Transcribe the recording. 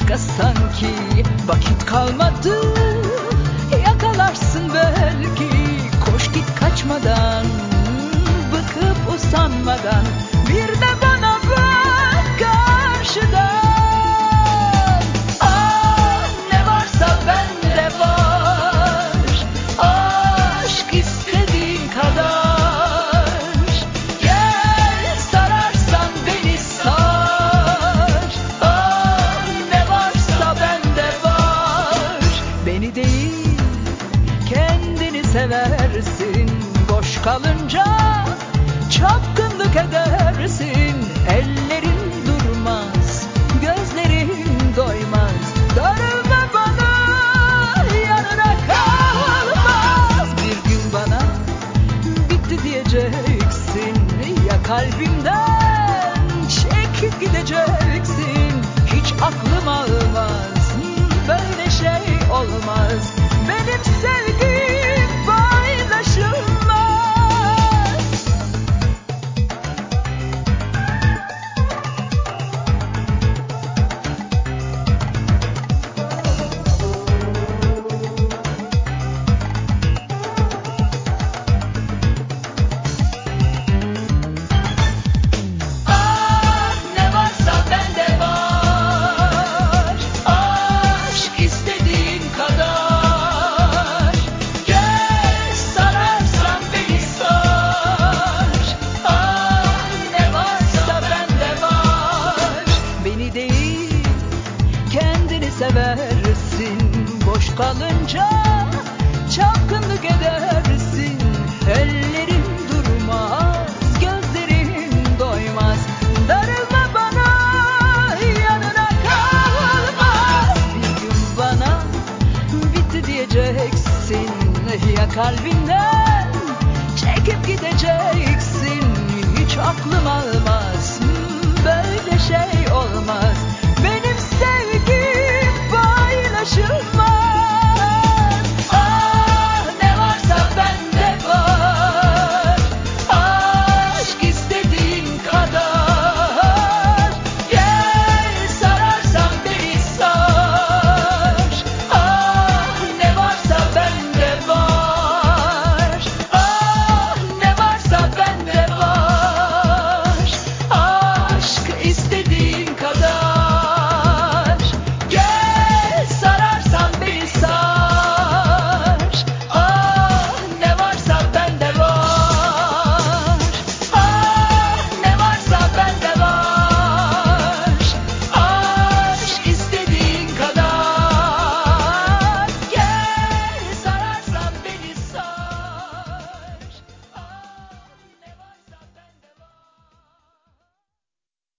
başka sanki Vakit kalmadı. Diyeceksin Ya kalbimden çekip gideceksin. Hiç aklım kalınca çapkınlık edersin. Ellerin durmaz, gözlerin doymaz. Darılma bana, yanına kalmaz Bir gün bana bitti diyeceksin. Ya kalbinden çekip gideceksin. Hiç aklım almaz